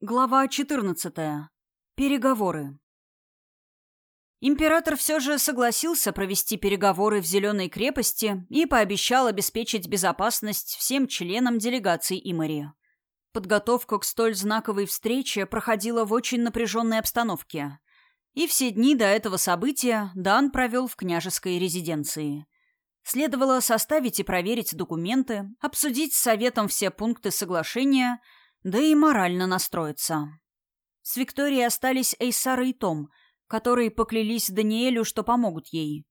Глава 14. Переговоры. Император все же согласился провести переговоры в Зеленой крепости и пообещал обеспечить безопасность всем членам делегации Имари. Подготовка к столь знаковой встрече проходила в очень напряженной обстановке. И все дни до этого события Дан провел в княжеской резиденции. Следовало составить и проверить документы, обсудить с советом все пункты соглашения – да и морально настроиться. С Викторией остались Эйсара и Том, которые поклялись Даниэлю, что помогут ей.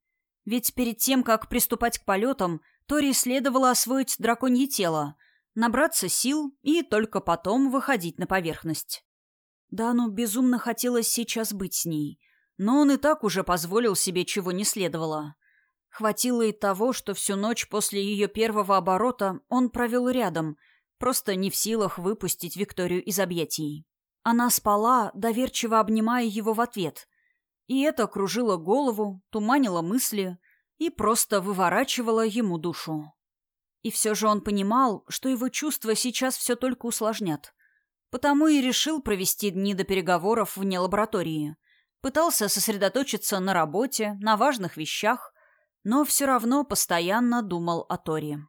Ведь перед тем, как приступать к полетам, Тори следовало освоить драконье тело, набраться сил и только потом выходить на поверхность. Дану безумно хотелось сейчас быть с ней, но он и так уже позволил себе чего не следовало. Хватило и того, что всю ночь после ее первого оборота он провел рядом, просто не в силах выпустить Викторию из объятий. Она спала, доверчиво обнимая его в ответ. И это кружило голову, туманило мысли и просто выворачивало ему душу. И все же он понимал, что его чувства сейчас все только усложнят. Потому и решил провести дни до переговоров вне лаборатории. Пытался сосредоточиться на работе, на важных вещах, но все равно постоянно думал о Торе.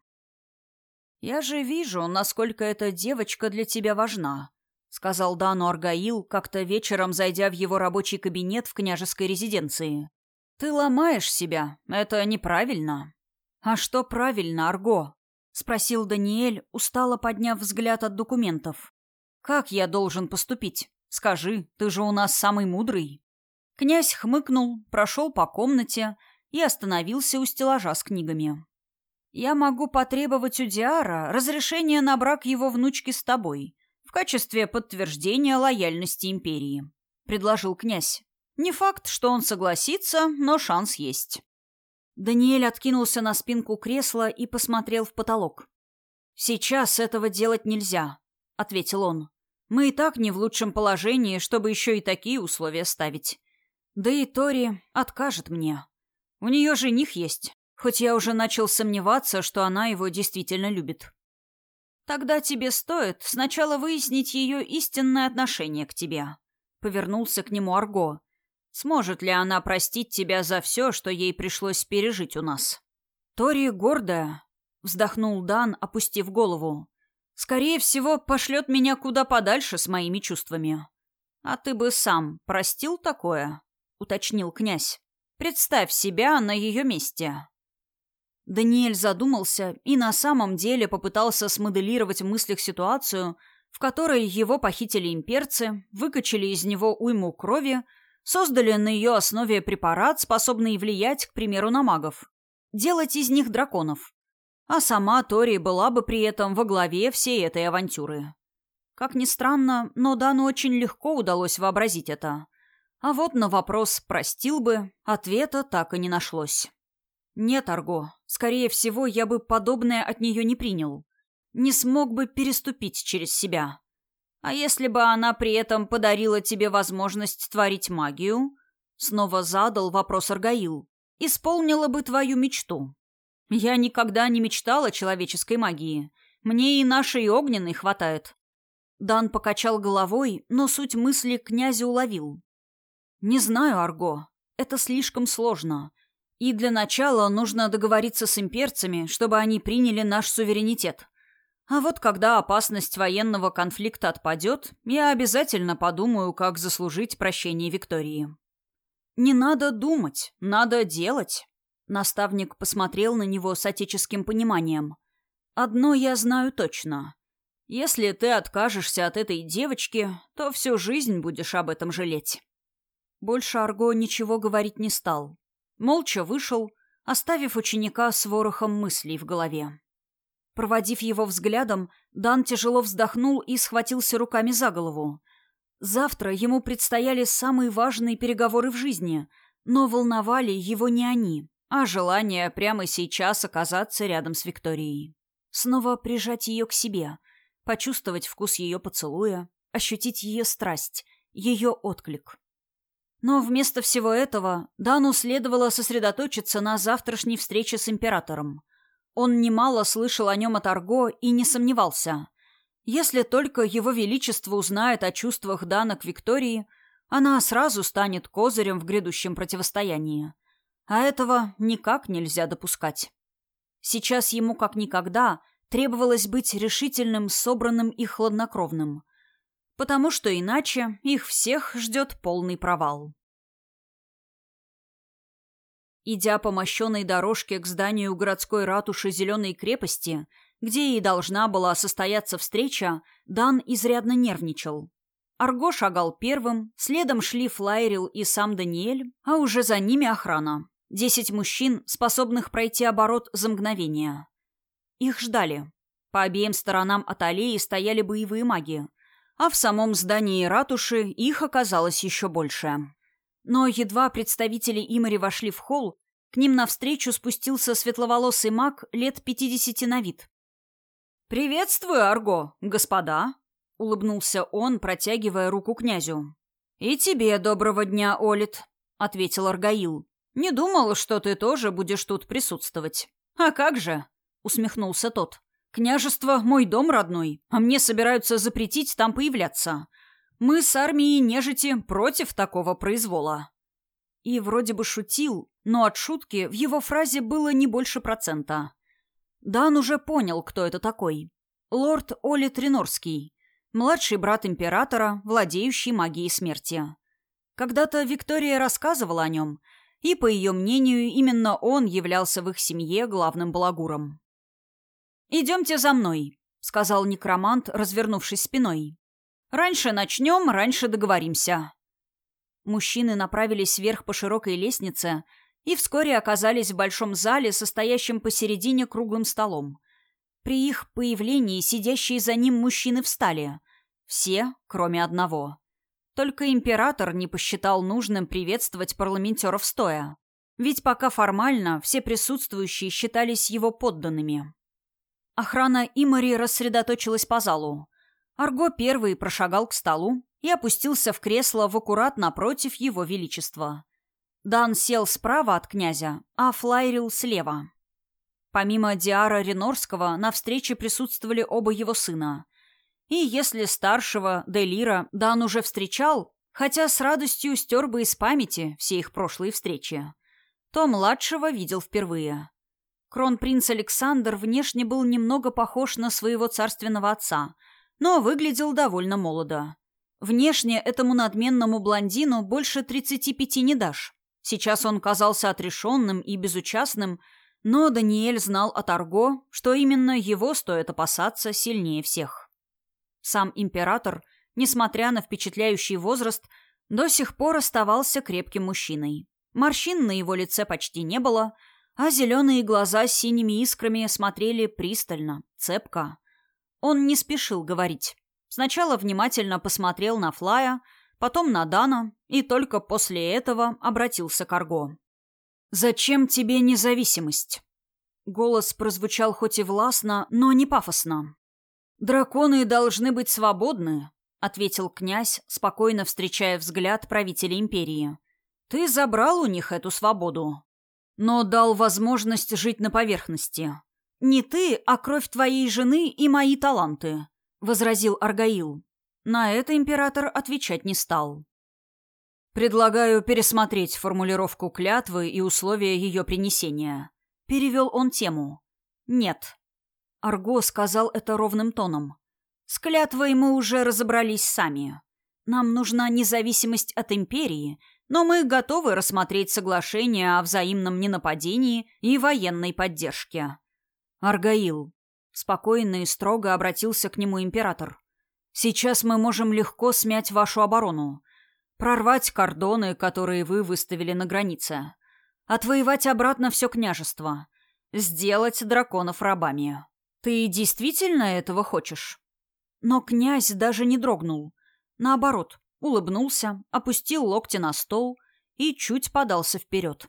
«Я же вижу, насколько эта девочка для тебя важна», — сказал Дану Аргаил, как-то вечером зайдя в его рабочий кабинет в княжеской резиденции. «Ты ломаешь себя. Это неправильно». «А что правильно, Арго?» — спросил Даниэль, устало подняв взгляд от документов. «Как я должен поступить? Скажи, ты же у нас самый мудрый». Князь хмыкнул, прошел по комнате и остановился у стеллажа с книгами. Я могу потребовать у Диара разрешения на брак его внучки с тобой в качестве подтверждения лояльности империи», — предложил князь. «Не факт, что он согласится, но шанс есть». Даниэль откинулся на спинку кресла и посмотрел в потолок. «Сейчас этого делать нельзя», — ответил он. «Мы и так не в лучшем положении, чтобы еще и такие условия ставить. Да и Тори откажет мне. У нее жених есть, хоть я уже начал сомневаться, что она его действительно любит. «Тогда тебе стоит сначала выяснить ее истинное отношение к тебе», — повернулся к нему Арго. «Сможет ли она простить тебя за все, что ей пришлось пережить у нас?» «Тори гордая», — вздохнул Дан, опустив голову. «Скорее всего, пошлет меня куда подальше с моими чувствами». «А ты бы сам простил такое?» — уточнил князь. «Представь себя на ее месте». Даниэль задумался и на самом деле попытался смоделировать в мыслях ситуацию, в которой его похитили имперцы, выкачали из него уйму крови, создали на ее основе препарат, способный влиять, к примеру, на магов, делать из них драконов. А сама Тори была бы при этом во главе всей этой авантюры. Как ни странно, но Дану очень легко удалось вообразить это. А вот на вопрос «простил бы» ответа так и не нашлось. Нет, Арго, скорее всего, я бы подобное от нее не принял. Не смог бы переступить через себя. А если бы она при этом подарила тебе возможность творить магию? Снова задал вопрос Аргаил. Исполнила бы твою мечту. Я никогда не мечтал о человеческой магии. Мне и нашей огненной хватает. Дан покачал головой, но суть мысли князя уловил. «Не знаю, Арго. Это слишком сложно. И для начала нужно договориться с имперцами, чтобы они приняли наш суверенитет. А вот когда опасность военного конфликта отпадет, я обязательно подумаю, как заслужить прощение Виктории. Не надо думать, надо делать. Наставник посмотрел на него с отеческим пониманием. Одно я знаю точно. Если ты откажешься от этой девочки, то всю жизнь будешь об этом жалеть. Больше Арго ничего говорить не стал. Молча вышел, оставив ученика с ворохом мыслей в голове. Проводив его взглядом, Дан тяжело вздохнул и схватился руками за голову. Завтра ему предстояли самые важные переговоры в жизни, но волновали его не они, а желание прямо сейчас оказаться рядом с Викторией. Снова прижать ее к себе, почувствовать вкус ее поцелуя, ощутить ее страсть, ее отклик. Но вместо всего этого Дану следовало сосредоточиться на завтрашней встрече с императором. Он немало слышал о нем от Арго и не сомневался. Если только его величество узнает о чувствах Дана к Виктории, она сразу станет козырем в грядущем противостоянии. А этого никак нельзя допускать. Сейчас ему как никогда требовалось быть решительным, собранным и хладнокровным. Потому что иначе их всех ждет полный провал. Идя по мощенной дорожке к зданию городской ратуши Зеленой крепости, где и должна была состояться встреча, Дан изрядно нервничал. Арго шагал первым, следом шли Флайрил и сам Даниэль, а уже за ними охрана. Десять мужчин, способных пройти оборот за мгновение. Их ждали. По обеим сторонам от аллеи стояли боевые маги, а в самом здании ратуши их оказалось еще больше. Но едва представители Имари вошли в холл, к ним навстречу спустился светловолосый маг лет пятидесяти на вид. «Приветствую, Арго, господа!» — улыбнулся он, протягивая руку князю. «И тебе доброго дня, Олит», — ответил Аргаил. «Не думал, что ты тоже будешь тут присутствовать». «А как же?» — усмехнулся тот. «Княжество — мой дом родной, а мне собираются запретить там появляться. Мы с армией нежити против такого произвола». И вроде бы шутил, но от шутки в его фразе было не больше процента. Дан уже понял, кто это такой. Лорд Оли Тринорский, младший брат императора, владеющий магией смерти. Когда-то Виктория рассказывала о нем, и, по ее мнению, именно он являлся в их семье главным балагуром. «Идемте за мной», — сказал некромант, развернувшись спиной. Раньше начнем, раньше договоримся. Мужчины направились вверх по широкой лестнице и вскоре оказались в большом зале, состоящем посередине круглым столом. При их появлении сидящие за ним мужчины встали. Все, кроме одного. Только император не посчитал нужным приветствовать парламентеров стоя. Ведь пока формально все присутствующие считались его подданными. Охрана Имари рассредоточилась по залу. Арго первый прошагал к столу и опустился в кресло в аккурат напротив его величества. Дан сел справа от князя, а Флайрил слева. Помимо Диара Ренорского, на встрече присутствовали оба его сына. И если старшего, Делира, Дан уже встречал, хотя с радостью стер бы из памяти все их прошлые встречи, то младшего видел впервые. Кронпринц Александр внешне был немного похож на своего царственного отца – но выглядел довольно молодо. Внешне этому надменному блондину больше 35 не дашь. Сейчас он казался отрешенным и безучастным, но Даниэль знал от Арго, что именно его стоит опасаться сильнее всех. Сам император, несмотря на впечатляющий возраст, до сих пор оставался крепким мужчиной. Морщин на его лице почти не было, а зеленые глаза с синими искрами смотрели пристально, цепко. Он не спешил говорить. Сначала внимательно посмотрел на Флая, потом на Дана и только после этого обратился к Арго. «Зачем тебе независимость?» Голос прозвучал хоть и властно, но не пафосно. «Драконы должны быть свободны», — ответил князь, спокойно встречая взгляд правителя империи. «Ты забрал у них эту свободу, но дал возможность жить на поверхности. «Не ты, а кровь твоей жены и мои таланты», — возразил Аргаил. На это император отвечать не стал. «Предлагаю пересмотреть формулировку клятвы и условия ее принесения». Перевел он тему. «Нет». Арго сказал это ровным тоном. «С клятвой мы уже разобрались сами. Нам нужна независимость от империи, но мы готовы рассмотреть соглашение о взаимном ненападении и военной поддержке. «Аргаил», — спокойно и строго обратился к нему император, — «сейчас мы можем легко смять вашу оборону, прорвать кордоны, которые вы выставили на границе, отвоевать обратно все княжество, сделать драконов рабами. Ты действительно этого хочешь?» Но князь даже не дрогнул. Наоборот, улыбнулся, опустил локти на стол и чуть подался вперед.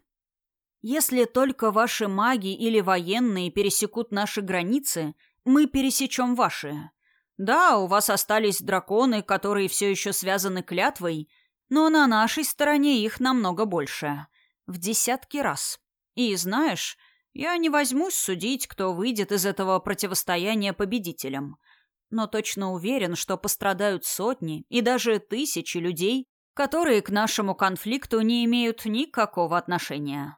Если только ваши маги или военные пересекут наши границы, мы пересечем ваши. Да, у вас остались драконы, которые все еще связаны клятвой, но на нашей стороне их намного больше. В десятки раз. И знаешь, я не возьмусь судить, кто выйдет из этого противостояния победителем. Но точно уверен, что пострадают сотни и даже тысячи людей, которые к нашему конфликту не имеют никакого отношения.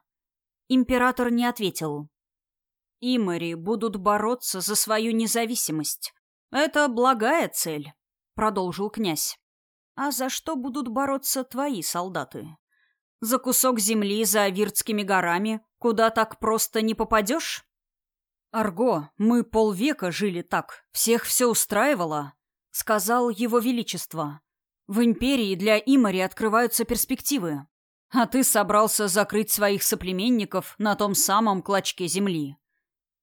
Император не ответил. Имари будут бороться за свою независимость. Это благая цель, продолжил князь. А за что будут бороться твои солдаты? За кусок земли за Авиртскими горами, куда так просто не попадешь? «Арго, мы полвека жили так, всех все устраивало», — сказал его величество. «В империи для Имари открываются перспективы, а ты собрался закрыть своих соплеменников на том самом клочке земли».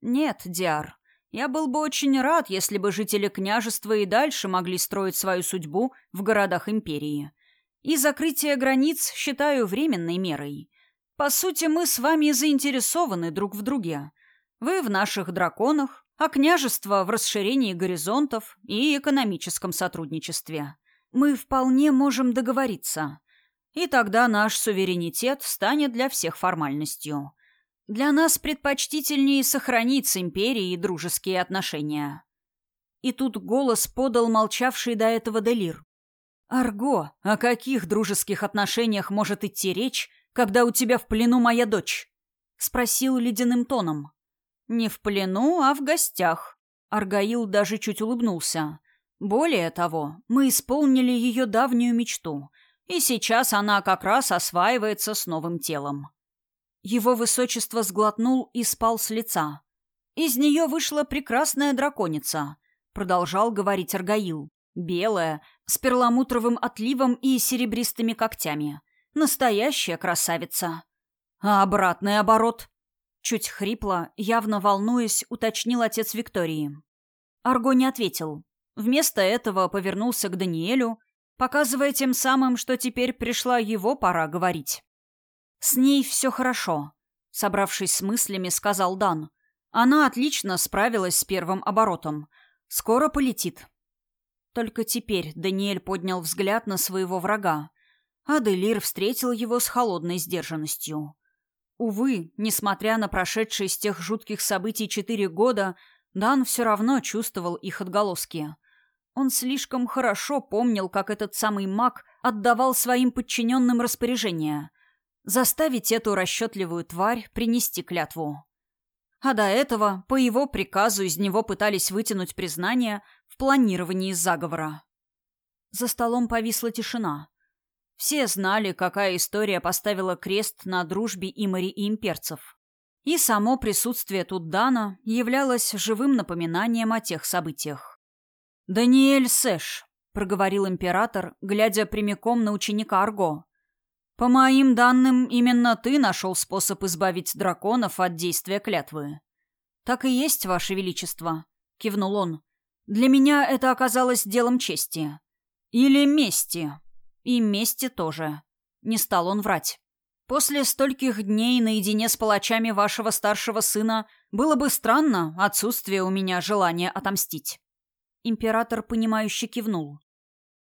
«Нет, Диар, я был бы очень рад, если бы жители княжества и дальше могли строить свою судьбу в городах империи. И закрытие границ считаю временной мерой. По сути, мы с вами заинтересованы друг в друге». Вы в наших драконах, а княжество в расширении горизонтов и экономическом сотрудничестве. Мы вполне можем договориться. И тогда наш суверенитет станет для всех формальностью. Для нас предпочтительнее сохранить с империей дружеские отношения. И тут голос подал молчавший до этого Делир. «Арго, о каких дружеских отношениях может идти речь, когда у тебя в плену моя дочь?» — спросил ледяным тоном. «Не в плену, а в гостях». Аргаил даже чуть улыбнулся. «Более того, мы исполнили ее давнюю мечту, и сейчас она как раз осваивается с новым телом». Его высочество сглотнул и спал с лица. «Из нее вышла прекрасная драконица», — продолжал говорить Аргаил. «Белая, с перламутровым отливом и серебристыми когтями. Настоящая красавица». «А обратный оборот?» Чуть хрипло, явно волнуясь, уточнил отец Виктории. Арго не ответил. Вместо этого повернулся к Даниэлю, показывая тем самым, что теперь пришла его пора говорить. «С ней все хорошо», — собравшись с мыслями, сказал Дан. «Она отлично справилась с первым оборотом. Скоро полетит». Только теперь Даниэль поднял взгляд на своего врага. Аделир встретил его с холодной сдержанностью. Увы, несмотря на прошедшие с тех жутких событий четыре года, Дан все равно чувствовал их отголоски. Он слишком хорошо помнил, как этот самый маг отдавал своим подчиненным распоряжения. Заставить эту расчетливую тварь принести клятву. А до этого, по его приказу, из него пытались вытянуть признание в планировании заговора. За столом повисла тишина. Все знали, какая история поставила крест на дружбе Имари и имперцев. И само присутствие тут Дана являлось живым напоминанием о тех событиях. «Даниэль Сэш», — проговорил император, глядя прямиком на ученика Арго. «По моим данным, именно ты нашел способ избавить драконов от действия клятвы». «Так и есть, Ваше Величество», — кивнул он. «Для меня это оказалось делом чести. Или мести», и мести тоже. Не стал он врать. После стольких дней наедине с палачами вашего старшего сына было бы странно отсутствие у меня желания отомстить. Император, понимающе кивнул.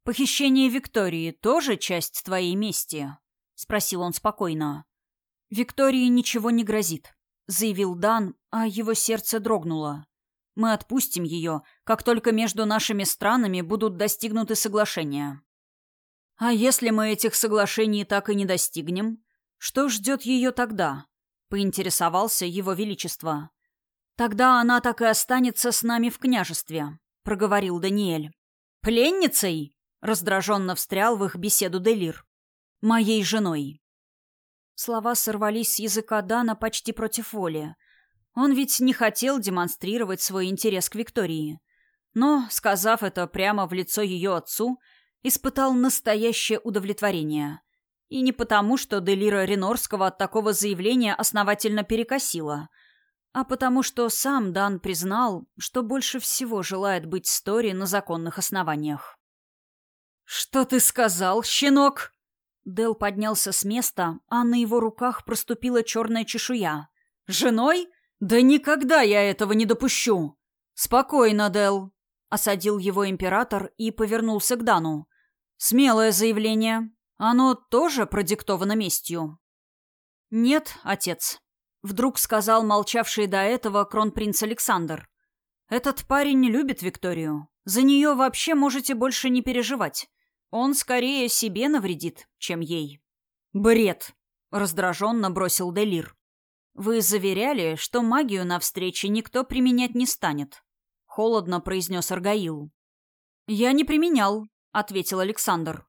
«Похищение Виктории тоже часть твоей мести?» — спросил он спокойно. «Виктории ничего не грозит», — заявил Дан, а его сердце дрогнуло. «Мы отпустим ее, как только между нашими странами будут достигнуты соглашения. А если мы этих соглашений так и не достигнем, что ждет ее тогда? Поинтересовался его величество. Тогда она так и останется с нами в княжестве, проговорил Даниэль. Пленницей? Раздраженно встрял в их беседу Делир. Моей женой. Слова сорвались с языка Дана почти против воли. Он ведь не хотел демонстрировать свой интерес к Виктории. Но, сказав это прямо в лицо ее отцу, испытал настоящее удовлетворение. И не потому, что Делира Ренорского от такого заявления основательно перекосила, а потому что сам Дан признал, что больше всего желает быть с Тори на законных основаниях. «Что ты сказал, щенок?» Дел поднялся с места, а на его руках проступила черная чешуя. «Женой? Да никогда я этого не допущу!» «Спокойно, Дел», — осадил его император и повернулся к Дану. Смелое заявление. Оно тоже продиктовано местью. Нет, отец. Вдруг сказал молчавший до этого кронпринц Александр. Этот парень не любит Викторию. За нее вообще можете больше не переживать. Он скорее себе навредит, чем ей. Бред, раздраженно бросил Делир. Вы заверяли, что магию на встрече никто применять не станет. Холодно произнес Аргаил. Я не применял, ответил Александр.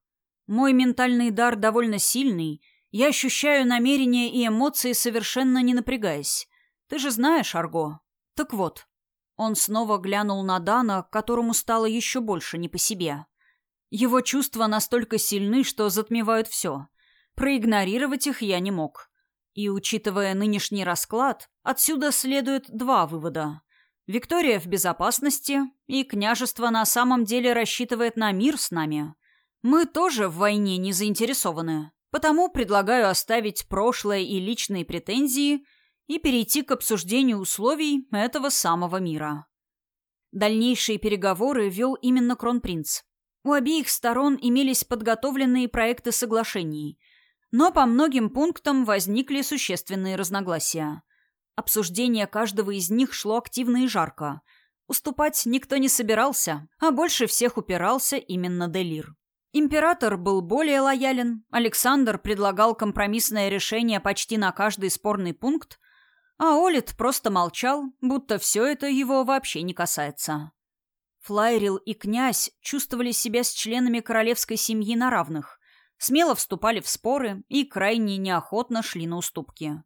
Мой ментальный дар довольно сильный. Я ощущаю намерения и эмоции, совершенно не напрягаясь. Ты же знаешь, Арго. Так вот, он снова глянул на Дана, которому стало еще больше не по себе. Его чувства настолько сильны, что затмевают все. Проигнорировать их я не мог. И, учитывая нынешний расклад, отсюда следует два вывода. Виктория в безопасности, и княжество на самом деле рассчитывает на мир с нами. Мы тоже в войне не заинтересованы, потому предлагаю оставить прошлое и личные претензии и перейти к обсуждению условий этого самого мира. Дальнейшие переговоры вел именно кронпринц. У обеих сторон имелись подготовленные проекты соглашений, но по многим пунктам возникли существенные разногласия. Обсуждение каждого из них шло активно и жарко. Уступать никто не собирался, а больше всех упирался именно Делир. Император был более лоялен, Александр предлагал компромиссное решение почти на каждый спорный пункт, а Олит просто молчал, будто все это его вообще не касается. Флайрил и князь чувствовали себя с членами королевской семьи на равных, смело вступали в споры и крайне неохотно шли на уступки.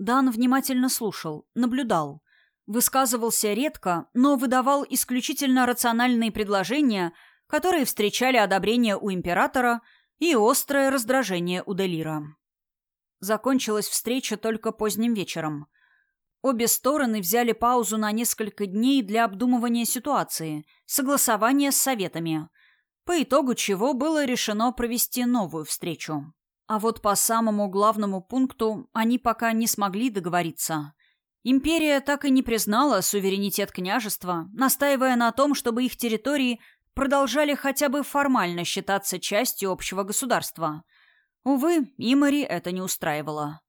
Дан внимательно слушал, наблюдал. Высказывался редко, но выдавал исключительно рациональные предложения, которые встречали одобрение у императора и острое раздражение у Делира. Закончилась встреча только поздним вечером – Обе стороны взяли паузу на несколько дней для обдумывания ситуации, согласования с советами, по итогу чего было решено провести новую встречу. А вот по самому главному пункту они пока не смогли договориться. Империя так и не признала суверенитет княжества, настаивая на том, чтобы их территории продолжали хотя бы формально считаться частью общего государства. Увы, Имари это не устраивало.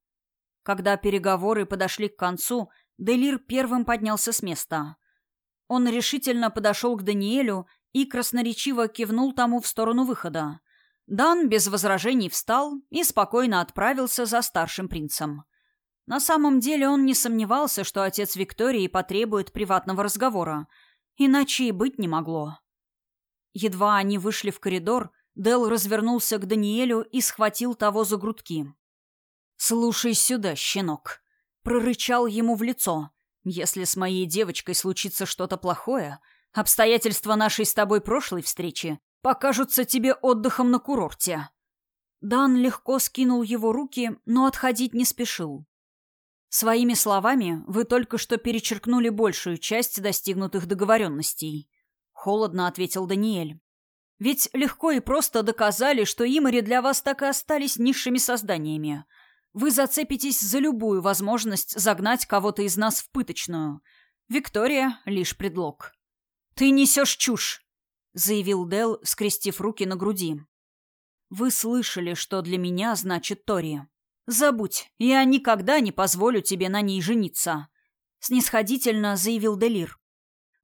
Когда переговоры подошли к концу, Делир первым поднялся с места. Он решительно подошел к Даниэлю и красноречиво кивнул тому в сторону выхода. Дан без возражений встал и спокойно отправился за старшим принцем. На самом деле он не сомневался, что отец Виктории потребует приватного разговора, иначе и быть не могло. Едва они вышли в коридор, Дел развернулся к Даниэлю и схватил того за грудки. «Слушай сюда, щенок!» — прорычал ему в лицо. «Если с моей девочкой случится что-то плохое, обстоятельства нашей с тобой прошлой встречи покажутся тебе отдыхом на курорте». Дан легко скинул его руки, но отходить не спешил. «Своими словами вы только что перечеркнули большую часть достигнутых договоренностей», — холодно ответил Даниэль. «Ведь легко и просто доказали, что Имари для вас так и остались низшими созданиями — вы зацепитесь за любую возможность загнать кого-то из нас в пыточную. Виктория — лишь предлог. «Ты несешь чушь!» — заявил Дел, скрестив руки на груди. «Вы слышали, что для меня значит Тори. Забудь, я никогда не позволю тебе на ней жениться», — снисходительно заявил Делир.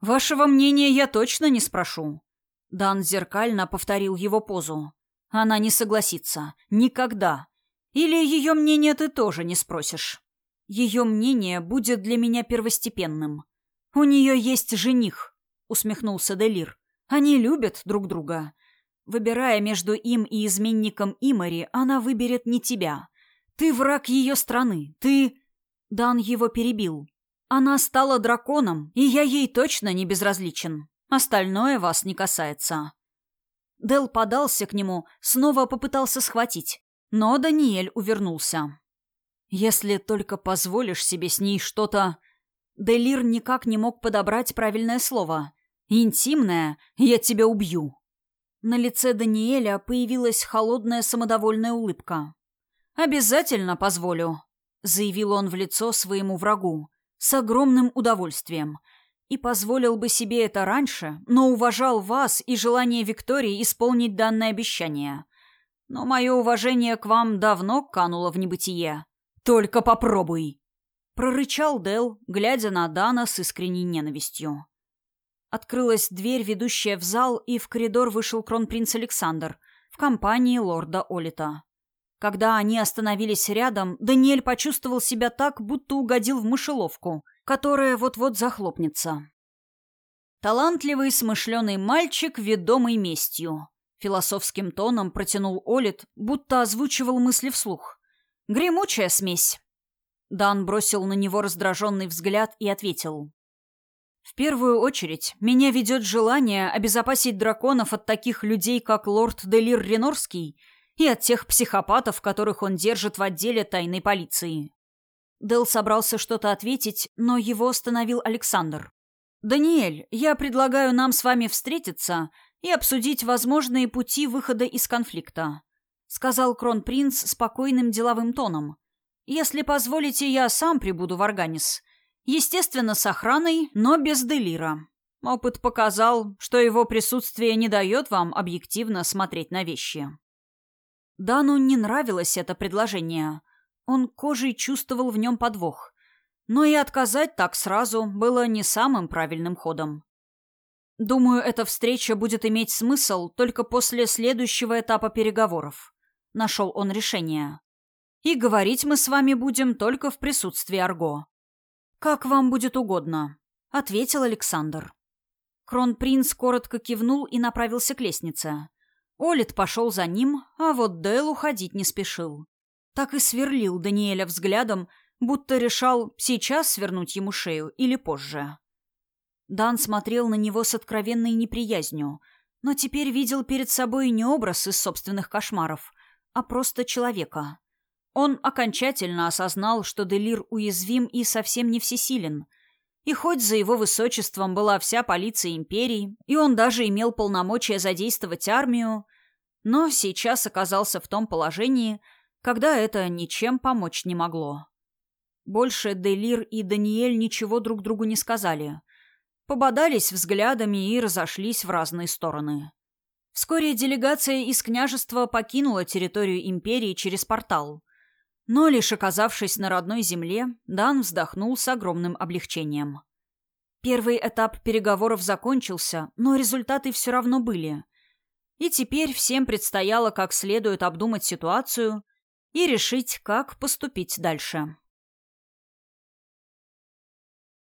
«Вашего мнения я точно не спрошу». Дан зеркально повторил его позу. «Она не согласится. Никогда. Или ее мнение ты тоже не спросишь? Ее мнение будет для меня первостепенным. У нее есть жених, усмехнулся Делир. Они любят друг друга. Выбирая между им и изменником Имари, она выберет не тебя. Ты враг ее страны. Ты... Дан его перебил. Она стала драконом, и я ей точно не безразличен. Остальное вас не касается. Дел подался к нему, снова попытался схватить. Но Даниэль увернулся. «Если только позволишь себе с ней что-то...» Делир никак не мог подобрать правильное слово. «Интимное? Я тебя убью!» На лице Даниэля появилась холодная самодовольная улыбка. «Обязательно позволю», — заявил он в лицо своему врагу, с огромным удовольствием. И позволил бы себе это раньше, но уважал вас и желание Виктории исполнить данное обещание — но мое уважение к вам давно кануло в небытие. Только попробуй!» Прорычал Дел, глядя на Дана с искренней ненавистью. Открылась дверь, ведущая в зал, и в коридор вышел кронпринц Александр в компании лорда Олита. Когда они остановились рядом, Даниэль почувствовал себя так, будто угодил в мышеловку, которая вот-вот захлопнется. Талантливый, смышленый мальчик, ведомый местью. Философским тоном протянул Олит, будто озвучивал мысли вслух. «Гремучая смесь». Дан бросил на него раздраженный взгляд и ответил. В первую очередь, меня ведет желание обезопасить драконов от таких людей, как лорд Делир Ренорский, и от тех психопатов, которых он держит в отделе тайной полиции. Дел собрался что-то ответить, но его остановил Александр. «Даниэль, я предлагаю нам с вами встретиться и обсудить возможные пути выхода из конфликта», сказал кронпринц спокойным деловым тоном. «Если позволите, я сам прибуду в Арганис. Естественно, с охраной, но без делира. Опыт показал, что его присутствие не дает вам объективно смотреть на вещи. Дану не нравилось это предложение. Он кожей чувствовал в нем подвох. Но и отказать так сразу было не самым правильным ходом. Думаю, эта встреча будет иметь смысл только после следующего этапа переговоров. Нашел он решение. И говорить мы с вами будем только в присутствии Арго. «Как вам будет угодно», — ответил Александр. Кронпринц коротко кивнул и направился к лестнице. Олит пошел за ним, а вот Дейл уходить не спешил. Так и сверлил Даниэля взглядом, будто решал, сейчас свернуть ему шею или позже. Дан смотрел на него с откровенной неприязнью, но теперь видел перед собой не образ из собственных кошмаров, а просто человека. Он окончательно осознал, что Делир уязвим и совсем не всесилен. И хоть за его высочеством была вся полиция империи, и он даже имел полномочия задействовать армию, но сейчас оказался в том положении, когда это ничем помочь не могло. Больше Делир и Даниэль ничего друг другу не сказали. Пободались взглядами и разошлись в разные стороны. Вскоре делегация из княжества покинула территорию империи через портал. Но лишь оказавшись на родной земле, Дан вздохнул с огромным облегчением. Первый этап переговоров закончился, но результаты все равно были. И теперь всем предстояло как следует обдумать ситуацию и решить, как поступить дальше.